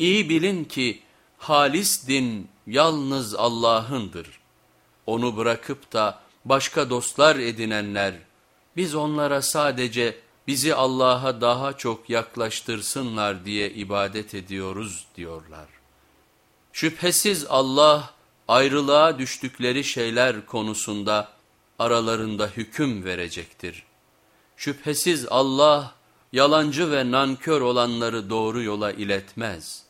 İyi bilin ki halis din yalnız Allah'ındır. Onu bırakıp da başka dostlar edinenler, biz onlara sadece bizi Allah'a daha çok yaklaştırsınlar diye ibadet ediyoruz diyorlar. Şüphesiz Allah ayrılığa düştükleri şeyler konusunda aralarında hüküm verecektir. Şüphesiz Allah yalancı ve nankör olanları doğru yola iletmez.''